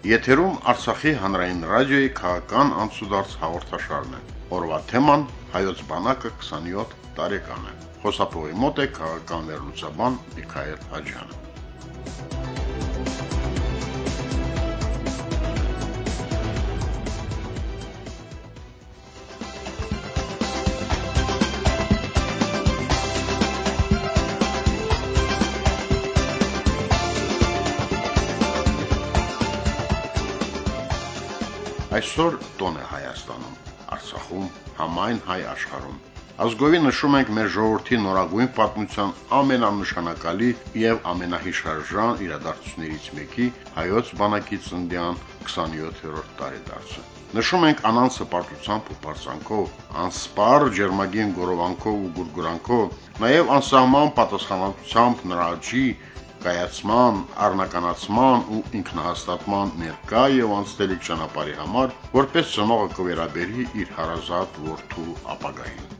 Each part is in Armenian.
Եթերում Արցախի հանրային ռադիոյի քաղաքական անցուդարձ հաղորդաշարն է։ Օրվա թեման հայոց բանակը 27 տարեկան է։ Խոսափողի մոտ է քաղաքական վերլուծաբան Միքայել Հաջյանը։ Այսօր տոն է Հայաստանում, Արցախում, համայն հայ աշխարհում։ Ազգովի նշում ենք մեր ժողովրդի նորագույն պատմության ամենանշանակալի եւ ամենահիշարժան իրադարձություններից մեկի հայոց բանակի ծննդյան 27-րդ տարեդարձը։ Նշում ենք անանց հպարտությամբ ու բարձանքով, անսպար ջերմագին գորովանքով ու գուրգուրանքով, նաև անսահման պատասխանատվությամբ նրա աջի կայացման, առնականացման ու ինքնահաստատման ներկա եւ անցնելիք ճանապարհի համար, որպես ծնողը կվերաբերի իր հարազատ որդու ապագային։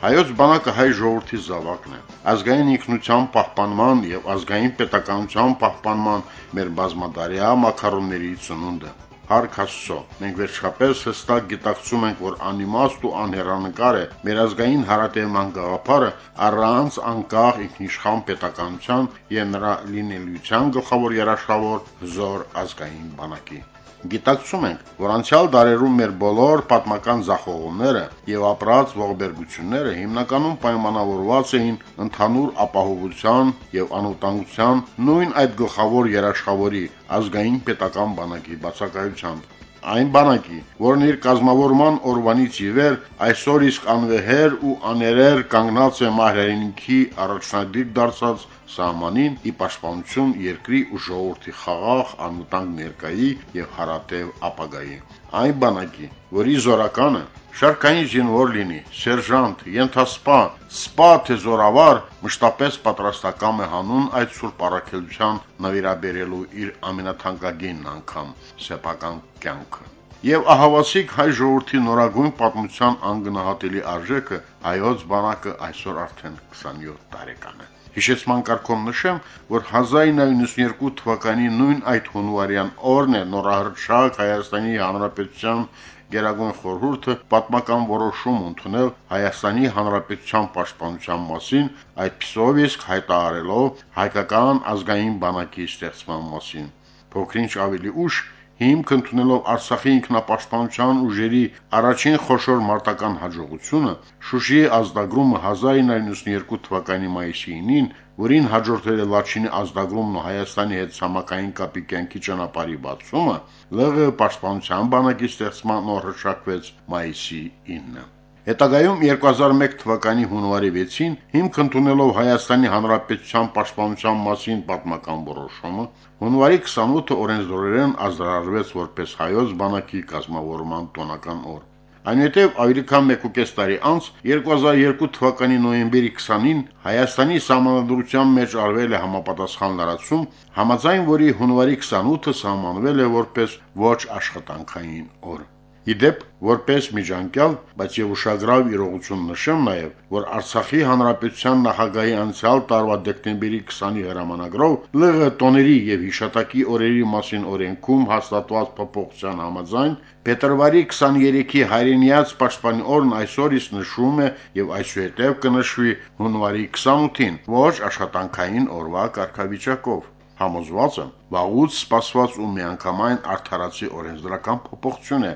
Հայոց բանակը հայ ժողովրդի զավակն է։ Ազգային ինքնության պահպանման եւ ազգային պետականության պահպանման մեր բազմադարյա մակարոնների ծնունդը։ Հարկ Աստծո, մենք վերջապես հստակ գիտակցում ենք, որ անիմաստ ու անհեռանկար է մեր ազգային հարատևման գաղափարը առանց անկախ ինքնիշխան պետականության եւ նրա լինելիության գլխավոր երաշխավոր հզոր ազգային բանակի։ Գիտակցում ենք, որ անցյալ դարերում մեր բոլոր պատմական զախողումները եւ ապրած ողբերգությունները հիմնականում պայմանավորված էին ընդհանուր ապահովության եւ անվտանգության նույն այդ գլխավոր երաշխավորի ազգային պետական բանակի բացակայությամբ այն բանակի, որն իր կազմավորման օրվանից ի վեր այսօր իսկ անվեհեր ու աներեր կանգնած է մահրենիքի առաջնադիր դարձած սահմանին ի պաշտպանություն երկրի ու ժողովրդի խաղաղ անվտանգ ներկայի եւ հարատև ապագայի։ Այն բանակի, որի զորականը շարքային զինվոր լինի, սերժանտ, ենթասպա, սպա թե զորավար, մշտապես պատրաստակամ է հանուն այդ սուրբ առաքելության նվիրաբերելու իր ամենաթանկագին անգամ սեփական կյանքը։ Եվ ահավասիկ հայ ժողովրդի նորագույն պատմության անգնահատելի արժեքը հայոց բանակը այսօր արդեն 27 տարեկան է։ Հիշեցման կարգում նշեմ, որ 1992 թվականի նույն այդ հունվարյան օրն է նորահրճակ Հայաստանի Հանրապետության Գերագույն խորհուրդը պատմական որոշում ընդունել Հայաստանի Հանրապետության պաշտպանության մասին, այդպիսով իսկ հայտարարելով հայկական ազգային բանակի ստեղծման մասին։ Փոքրինչ ավելի ուշ հիմք ընդունելով Արցախի ինքնապաշտպանության ուժերի առաջին խոշոր մարտական հաջողությունը Շուշիի ազդագրումը 1992 թվականի մայիսի 9-ին, որին հաջորդել է Լաչինի ազդագրումն ու Հայաստանի հետ ցամաքային կապի կյանքի ճանապարհի բացումը, ԼՂ պաշտպանության բանակի ստեղծման օրը հռչակվեց մայիսի 9-ը։ Հետագայում 2001 թվականի հունվարի 6-ին հիմք ընդունելով Հայաստանի Հանրապետության պաշտպանության մասին պատմական որոշումը, հունվարի 28-ը օրենսդրորեն ազդարարվեց որպես հայոց բանակի կազմավորման տոնական օր։ Այնուհետև ավելի քան 1.5 տարի անց 2002 թվականի նոյեմբերի 20-ին Հայաստանի համանդրության մեջ արվել է համապատասխան լրացում, համաձայն որի հունվարի 28-ը սահմանվել է որպես ոչ աշխատանքային օր։ Իդեպ, որպես միջանկյալ, բայց եւ ուշագրավ իրողություն նշեմ նաեւ, որ Արցախի Հանրապետության նախագահի անցյալ տարվա դեկտեմբերի 20-ի հրամանագրով ԼՂ տոների եւ հիշատակի օրերի մասին օրենքում հաստատված փոփոխության համաձայն փետրվարի 23-ի հայրենիաց պաշտպանի օրն այսօր իսկ նշվում է եւ այսուհետեւ կնշվի հունվարի 28-ին ոչ աշխատանքային օրվա կարգավիճակով համոզված եմ, վաղուց սպասված ու միանգամայն արդարացի օրենսդրական փոփոխություն է,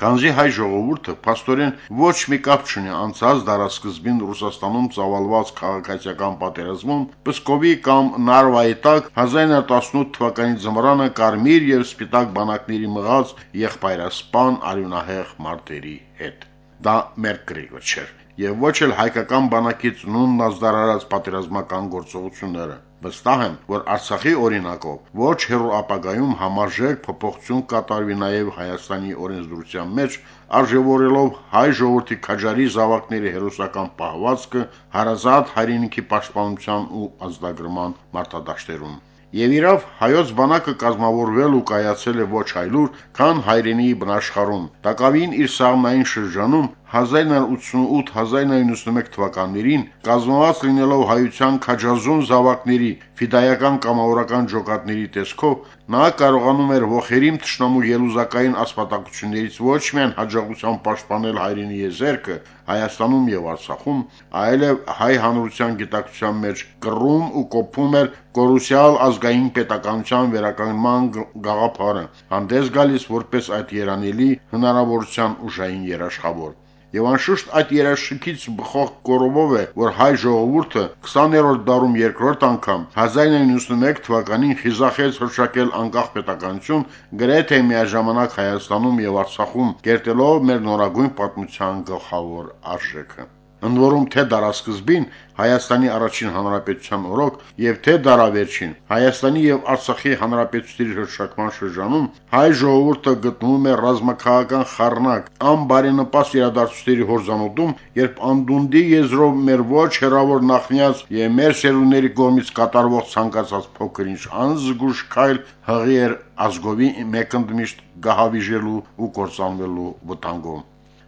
Քանզի հայ ժողովուրդը փաստորեն ոչ մի կապ չունի անցած դարաշրջին Ռուսաստանում ծավալված քաղաքացիական պատերազմում Պսկովի կամ Նարվայի տակ 1918 թվականի ձմռանը կարմիր եւ սպիտակ բանակների մղած եղբայրասպան արյունահեղ մարտերի հետ։ Դա մեր կրիգը չէր եւ ոչ էլ հայկական բանակից նույն նազդարարած պատերազմական գործողությունները։ Վստահ եմ, որ Արցախի օրինակով ոչ հերո ապագայում համարժեք փոփոխություն կատարվի նաև Հայաստանի օրենսդրության մեջ, արժևորելով հայ ժողովրդի քաջարի զավակների հերոսական պահվածքը հարազատ հայրենիքի պաշտպանության ու ազդագրման մարտադաշտերում։ Եվ իրավ հայոց բանակը կազմավորվել ու կայացել է ոչ այլուր, քան հայրենի բնաշխարում։ Տակավին իր սաղմնային շրջանում 1988-1991 թվականներին կազմված լինելով հայության քաջազուն զավակների ֆիդայական կամավորական ջոկատների տեսքով նա կարողանում էր ողերիմ ճշնամու ելուզակային ասպատակություններից ոչ միայն հաջողությամբ պաշտպանել հայրենի եզերքը Հայաստանում եւ Արցախում, այլև հայ հանրության գիտակցության մեջ կռում ու կոփում էր կորուսիալ ազգային պետականության վերականգնման գաղափարը, հանդես գալիս որպես այդ երանելի հնարավորության ուժային երաշխավոր։ Եվ անշուշտ այդ երաշխիքից բխող կորովով է, որ հայ ժողովուրդը 20-րդ դարում երկրորդ անգամ 1991 թվականին խիզախեց հրշակել անկախ պետականություն գրեթե միաժամանակ Հայաստանում եւ Արցախում, կերտելով մեր նորագույն պատմության գլխավոր արժեքը ընդ որում թե դարասկզբին Հայաստանի առաջին հանրապետության օրոք եւ թե դարավերջին Հայաստանի եւ Արցախի հանրապետությունների հրշակման շրջանում հայ ժողովուրդը գտնվում է ռազմաքաղաքական խառնակ անբարենպաստ իրադարձությունների հորձանուտում, երբ անդունդի եզրով մեր ոչ հերավոր նախնյաց եւ մեր սերունդների կողմից կատարվող ցանկացած փոքր-ինչ անզգուշ քայլ հղի էր ազգովի մեկընդմիշտ գահավիժելու ու կործանվելու վտանգով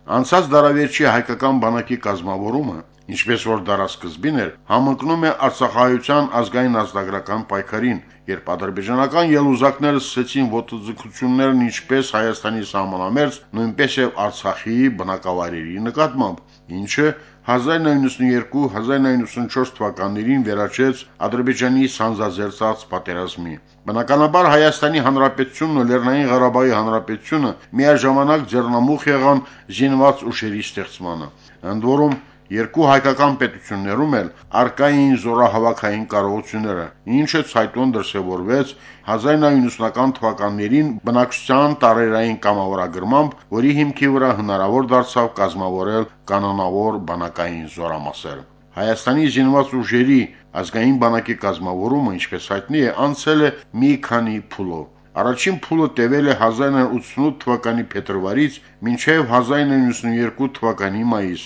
Անցած դարավերջի հայկական բանակի կազմավորումը, ինչպես որ դարաշրջին էր, համընկնում է Արցախահայության ազգային ազգագրական պայքարին, երբ ադրբեջանական ելուզակները սկսեցին ոտձգություններն ինչպես Հայաստանի սահմանամերձ, նույնպես եւ Արցախի բնակավայրերի նկատմամբ, ինչը 1992-1994 թվականներին վերաճեց Ադրբեջանի սանձազերծած պատերազմի։ Բնականաբար Հայաստանի Հանրապետությունն ու Լեռնային Ղարաբաղի Հանրապետությունը միաժամանակ ձեռնամուխ եղան զինված ուժերի ստեղծմանը։ Ընդ որում Երկու հայկական պետություններում էլ արկային զորահավաքային կարողությունները, ինչը ցայտուն դրսևորվեց 1990-ական թվականներին բնակչության տարերային կամավորագրմամբ, որի հիմքի վրա հնարավոր դարձավ կազմավորել կանոնավոր բանակային զորամասեր։ Հայաստանի զինված ուժերի ազգային բանակի կազմավորումը, ինչպես հայտնի է, անցել է մի քանի փուլով։ Առաջին փուլը տևել է 1988 թվականի փետրվարից մինչև 1992 թվականի մայիս,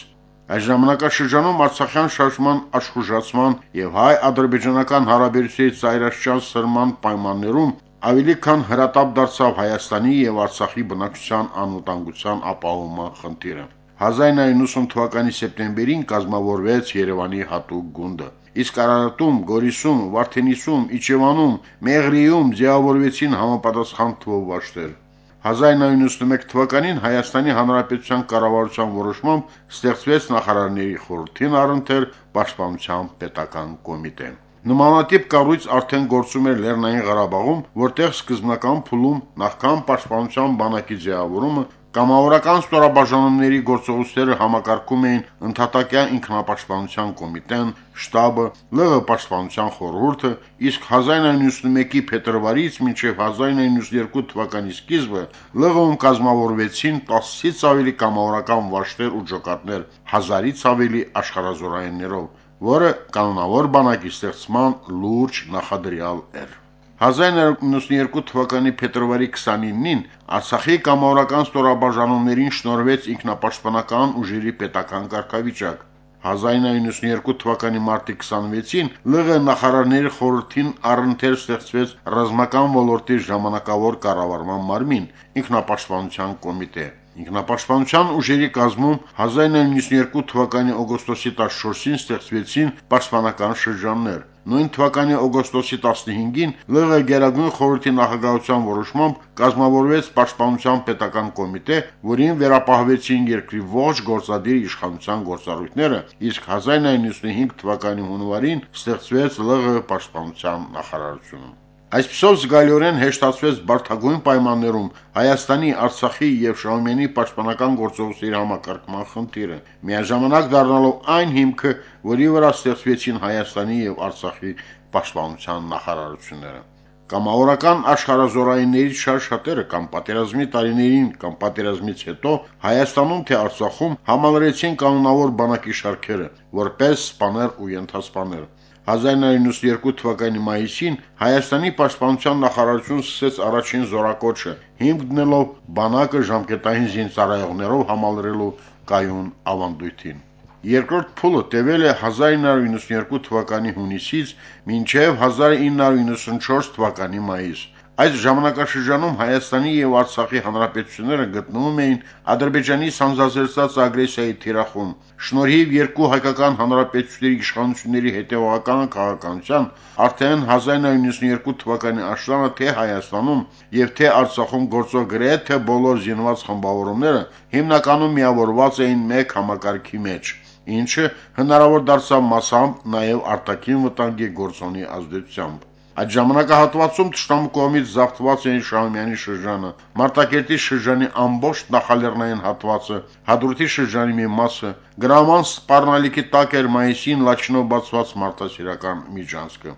Այս ժամանակաշրջանում Արցախյան շարժման աշխուժացման եւ հայ-ադրբեջանական հարաբերությունների ծայրաշճան սրման պայմաններում ավելի քան հրատապ դարձավ Հայաստանի եւ Արցախի բնակչության անվտանգության ապահովման խնդիրը։ 1990 թվականի սեպտեմբերին կազմավորվեց Երևանի հատուկ գունդը։ Իսկ Արարատում, Գորիսում, Վարդենիսում, Իջևանում, Մեղրիում ձևավորվեցին համապատասխան թվով վաշտեր։ 1991 թվականին Հայաստանի Հանրապետության կառավարության որոշմամբ ստեղծվեց նախարարների խորհրդին առընթեր Պաշտպանության պետական կոմիտե։ Նմանատիպ կառույց արդեն գործում էր Լեռնային Ղարաբաղում, որտեղ սկզբնական փուլում նախքան Պաշտպանության բանակի ձևավորումը Կամավորական ստորաբաժանումների գործողությունները համակարգում էին ընդհատակյա ինքնապաշտպանության կոմիտեն, շտաբը, ԼՂ պաշտպանության խորհուրդը, իսկ 1991-ի փետրվարից մինչև 1992 թվականի սկիզբը ԼՂ-ում կազմավորվեցին 10-ից ավելի կամավորական վաշտեր ու ջոկատներ, 1000-ից ավելի աշխարհազորայիններով, որը կանոնավոր բանակի ստեղծման լուրջ նախադրյալ էր։ 1992 թվականի փետրվարի 29-ին Արցախի կամավորական ստորաբաժանումներին շնորհվեց ինքնապաշտպանական ուժերի պետական կարգավիճակ։ 1992 թվականի մարտի 26-ին ԼՂ նախարարների խորհրդին առընթեր ստեղծվեց ռազմական ոլորտի ժամանակավոր կառավարման մարմին՝ ինքնապաշտպանության կոմիտե։ Ինքնապաշտպանության ուժերի կազմում 1992 թվականի օգոստոսի 14-ին ստեղծվեցին պաշտպանական շրջաններ։ Նույն թվականի օգոստոսի 15-ին ԼՂ Գերագույն խորհրդի նախագահության որոշմամբ կազմավորվեց Պաշտպանության պետական կոմիտե, որին վերապահվեցին երկրի ողջ գործադիր իշխանության գործառույթները, իսկ 1995 թվականի հունվարին ստեղծվեց ԼՂ Պաշտպանության նախարարությունը։ Այսպիսով զգալիորեն հեշտացվեց բարթագույն պայմաններում Հայաստանի, Արցախի եւ Շահումյանի պաշտպանական գործողությունների համակարգման խնդիրը, միաժամանակ դառնալով այն հիմքը, որի վրա ստեղծվեցին Հայաստանի եւ Արցախի պաշտպանության նախարարությունները։ Կամավորական աշխարհազորայիններից շատ շատերը կամ պատերազմի տարիներին կամ պատերազմից հետո Հայաստանում թե Արցախում համալրեցին կանոնավոր բանակի շարքերը որպես սպաներ ու ենթասպաներ։ 1992 թվականի մայիսին Հայաստանի պաշտպանության նախարարությունը սկսեց առաջին զորակոչը, հիմք դնելով բանակը ժամկետային զինծառայողներով համալրելու կայուն ավանդույթին։ Երկրորդ փուլը տևել է 1992 թվականի հունիսից մինչև 1994 թվականի մայիս։ Այս ժամանակաշրջանում Հայաստանի եւ Արցախի հանրապետությունները գտնվում էին Ադրբեջանի սանձազերծած ագրեսիայի թիրախում։ Շնորհիվ երկու հայկական հանրապետությունների իշխանությունների հետևողական քաղաքականության արդեն 1992 թվականի աշնանը թե Հայաստանում եւ թե Արցախում գործող գրեթե բոլոր զինված խմբավորումները հիմնականում միավորված էին մեկ համակարգի մեջ ինչը հնարավոր դարձավ մասամբ նաև արտաքին վտանգի գործոնի ազդեցությամբ։ Այդ ժամանակահատվածում Թշնամու կողմից զավթված էին Շահումյանի շրջանը, Մարտակերտի շրջանի ամբողջ նախալեռնային հատվածը, Հադրութի շրջանի մի մասը, գրաման սպառնալիքի տակ էր մայիսին Լաչինով բացված մարդասիրական միջանցքը։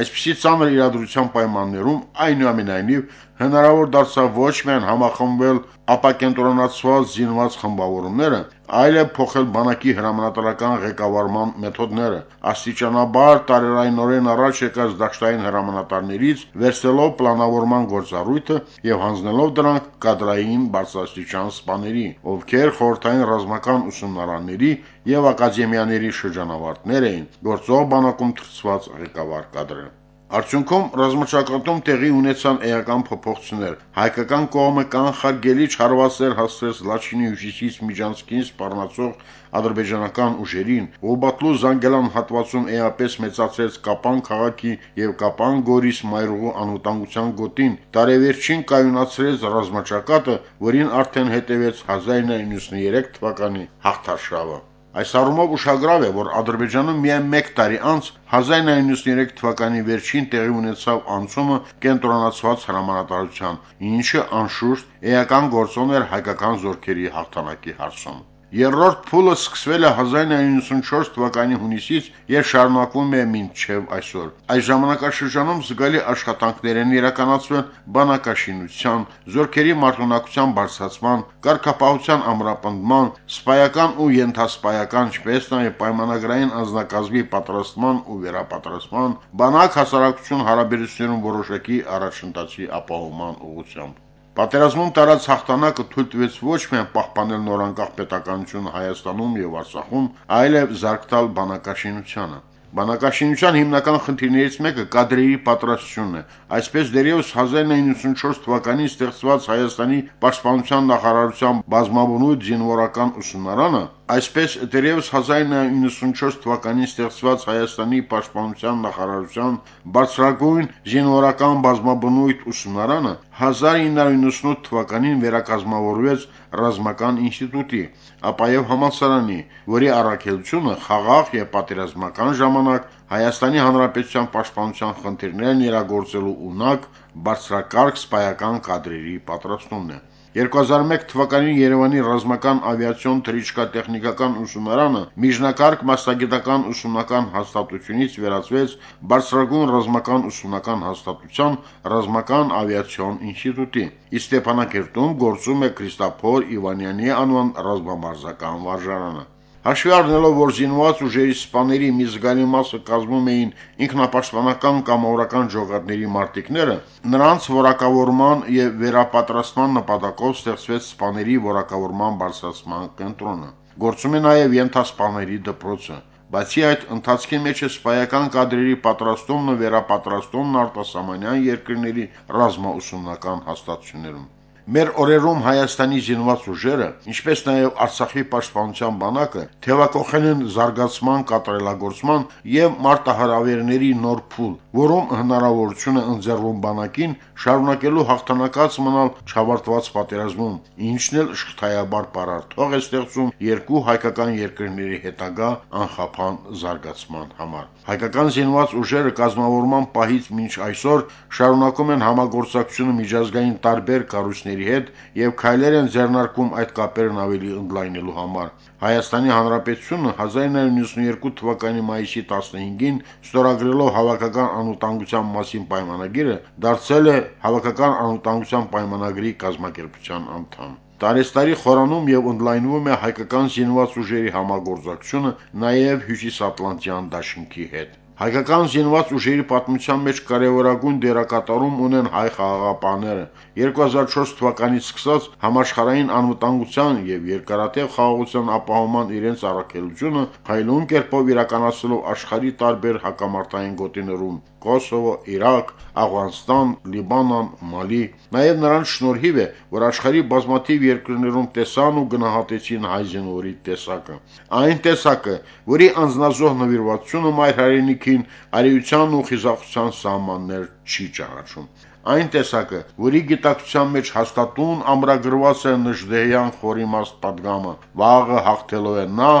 Այսպիսի ծանր իրադրության պայմաններում այնուամենայնիվ հնարավոր դարձավ ոչ միայն համախմբել ապակենտրոնացված զինված խմբավորումները, այլև փոխել բանակի հրամանատարական ղեկավարման մեթոդները, աստիճանաբար տարերայնորեն առաջ եկած դաշտային հրամանատարներից վերցնելով պլանավորման գործառույթը եւ հանձնելով դրանք կադրային բարձրաստիճան սպաների, ովքեր խորհրդային ռազմական ուսումնարանների եւ ակադեմիաների շրջանավարտներ էին, գործող բանակում թրծված ղեկավար կադրը։ Արդյունքում ռազմաճակատում տեղի ունեցան էական փոփոխություններ։ Հայկական կողմը կանխարգելի չարվածներ հասցրեց Լաչինի հյուսիսից միջանցքին սպառնացող ադրբեջանական ուժերին, Օբատլու Զանգելան հատվածում էապես մեծացրեց Կապան քաղաքի եւ Կապան Գորիս մայրուղու անվտանգության գոտին, տարեվերջին կայունացրեց ռազմաճակատը, որին արդեն հետևեց 1993 թվականի հաղթարշավը։ Այս առումով ուշագրավ է, որ Ադրբեջանում միայն 1 տարի անց 1993 թվականի վերջին տեղի ունեցավ անցումը կենտրոնացված հրամանատարության, ինչը անշուշտ էական գործոն էր հայկական զորքերի հաղթանակի հարցում։ Երրորդ փուլը սկսվել է 1994 թվականի հունիսից եւ շարունակվում է մինչեւ այսօր։ Այս ժամանակաշրջանում զգալի աշխատանքներ են իրականացվել բանակաշինության, զորքերի մարտունակության բարձրացման, կարգապահության ամրապնդման, սպայական ու ենթասպայական, ինչպես նաեւ պայմանագրային անձնակազմի պատրաստման ու վերապատրաստման, բանակ հասարակություն հարաբերություններում որոշակի առաջընթացի ապահովման ուղղությամբ։ Պատերազմում տարած հաղթանակը թույլ տվեց ոչ միայն պահպանել նորանկախ պետականությունը Հայաստանում եւ Արցախում, այլև զարգ տալ բանակաշինությանը։ Բանակաշինության հիմնական խնդիրներից մեկը կադրերի պատրաստությունն է։ Այսպես դերևս 1994 թվականին ստեղծված Հայաստանի Պաշտպանության նախարարության բազմաբնույթ զինվորական ուսումնարանը Այսպես դերևս 1994 թվականին ստեղծված Հայաստանի Պաշտպանության նախարարության բարձրագույն զինվորական բազմաբնույթ ուսումնարանը 1998 թվականին վերակազմավորվեց ռազմական ինստիտուտի, ապա եւ համալսարանի, որի առաքելությունը խաղաղ եւ պատերազմական ժամանակ Հայաստանի Հանրապետության պաշտպանության խնդիրներն իրագործելու ունակ բարձրակարգ սպայական կադրերի պատրաստումն է։ 2001 թվականին Երևանի ռազմական ավիացիոն թռիչքատեխնիկական ուսումնարանը միջնակարգ մասնագիտական ուսումնական հաստատությունից վերածվեց բարձրագույն ռազմական ուսումնական հաստատության ռազմական ավիացիոն ինստիտուտի։ Իսկ Ստեփանակերտում գործում է Քրիստոֆոր Իվանյանի անվան ռազմամարզական վարժարանը։ Հաշվի առնելով, որ զինված ուժերի սպաների մի զգալի մասը կազմում էին ինքնապաշտպանական կամ օրական ժողովրդների մարտիկները, նրանց որակավորման եւ վերապատրաստման նպատակով ստեղծվեց սպաների որակավորման բարձրացման կենտրոնը։ Գործում է նաեւ ենթասպաների դպրոցը։ Բացի այդ, ընթացքի մեջ է սպայական կադրերի պատրաստումն ու վերապատրաստումն արտասահմանյան երկրների ռազմաուսումնական հաստատություններում։ Մեր օրերում Հայաստանի զինված ուժերը, ինչպես նաև Արցախի պաշտպանության բանակը թևակողել են զարգացման, կատարելագործման եւ մարտահրավերների նոր փուլ, որում հնարավորություն է ընձեռվում բանակին շարունակելու հաղթանակած մնալ չավարտված պատերազմում, ինչն էլ շղթայաբար պարարտող է ստեղծում երկու հայկական երկրների հետագա անխափան զարգացման համար։ Հայկական զինված ուժերը կազմավորման պահից մինչ այսօր շարունակում են համագործակցությունը միջազգային տարբեր կառույցների հետ եւ քայլեր են ձեռնարկում այդ կապերն ավելի ընդլայնելու համար։ Հայաստանի Հանրապետությունը 1992 թվականի մայիսի 15-ին ստորագրելով Հավաքական անվտանգության մասին պայմանագիրը դարձել է Հավաքական անվտանգության պայմանագրի կազմակերպության անդամ։ Տարեստարի խորանում եւ ընդլայնվում է հայկական զինված ուժերի համագործակցությունը նաեւ Հյուսիսատլանտյան դաշինքի հետ։ Հայկական զինված ուժերի պատմության մեջ կարևորագույն դերակատարում ունեն հայ խաղաղապահները։ 2004 թվականից սկսած համաշխարհային անվտանգության եւ երկարատև խաղաղության ապահովման իրենց առաքելությունը հայլուն կերպով իրականացնելով աշխարհի տարբեր հակամարտային գոտիներում Կոսովո, Իրաք, Աֆղանստան, Լիբանան, Մալի։ Նաև նրան շնորհիվ է, որ աշխարհի բազմաթիվ երկրներում տեսան ու գնահատեցին հայ զինվորի տեսակը։ Այն տեսակը, որի անznազող նվիրվածությունը մայր հայրենիքին արիության ու խիզախության սահմաններ չի ճանաչում այն տեսակը, որի գիտակցության մեջ հաստատուն ամրագրված է Նժդեյան խորիմաստ падգամը, վաղը հաղթելու է նա,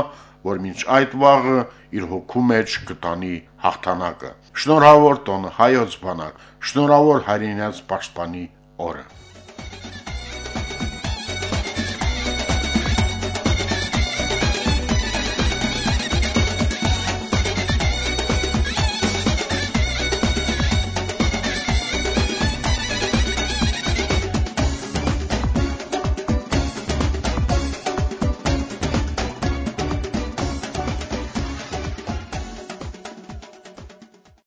որ մինչ այդ վաղը իր հոգու մեջ կտանի հաղթանակը։ Շնորհավոր տոն հայոց բանակ, շնորհավոր հայրենիաց պաշտպանի օրը։